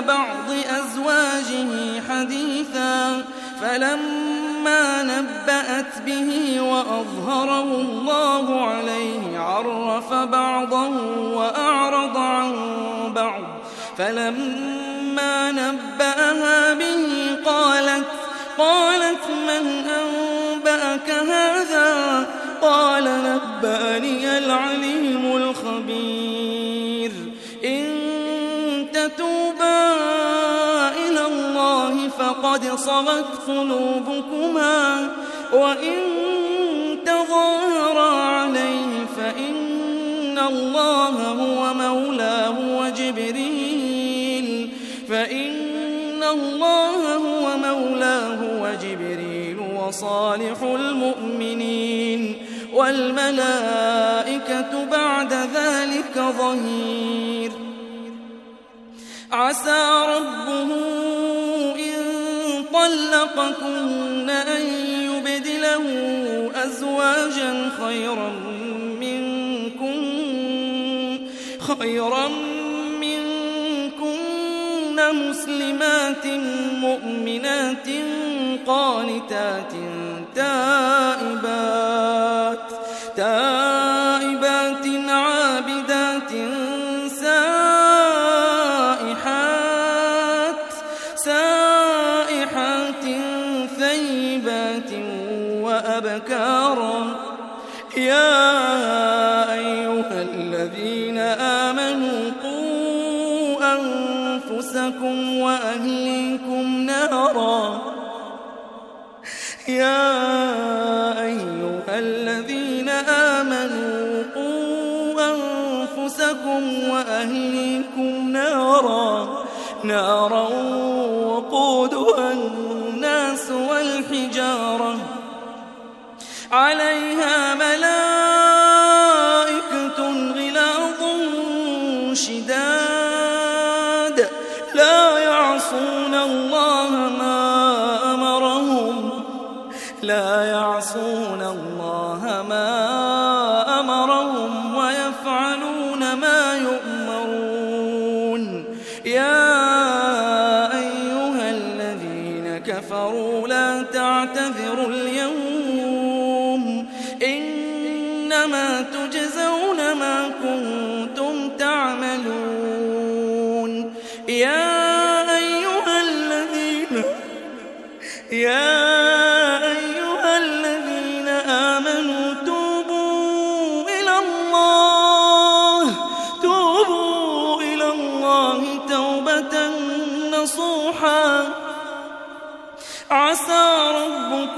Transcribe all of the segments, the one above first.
بعض أزواجه حديثا فلما نبأت به وأظهره الله عليه عرف بعضا وأعرض عن بعض فلما نبأها به قالت قالت من أنبأك هذا؟ قال نبأني العليم الخبير فقد صغت قلوبكما وإن تظاهرا عليه فإن الله هو مولاه وجبريل فإن الله هو مولاه وجبريل وصالح المؤمنين والملائكة بعد ذلك ظهير. عسى ربه طلقكن أن يبدله أزواجا خيرا منكن خيرا منكن مسلمات مؤمنات قانتات تائبات تائبات ثيبات وأبكارا يا أيها الذين آمنوا قوا أنفسكم وأهليكم نارا. يا أيها الذين آمنوا قوا أنفسكم وأهليكم نارا. نارا وقودها والحجارة عليها ملائكة غلاظ شداد لا يعصون الله ما أمرهم لا يعصون الله ما أمرهم ويفعلون ما يؤمرون. يا أيها الذين كفروا لا تعتذروا اليوم. إنما تجزون ما كنتم تعملون. يا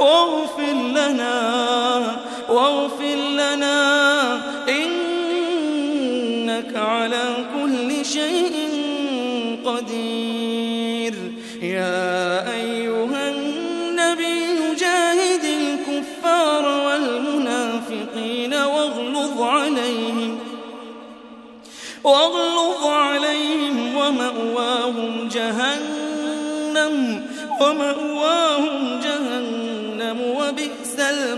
واغفر لنا واغفر لنا. إنك على كل شيء قدير. يا أيها النبي جاهد الكفار والمنافقين واغلظ عليهم واغلظ عليهم ومأواهم جهنم ومأواهم جهنم.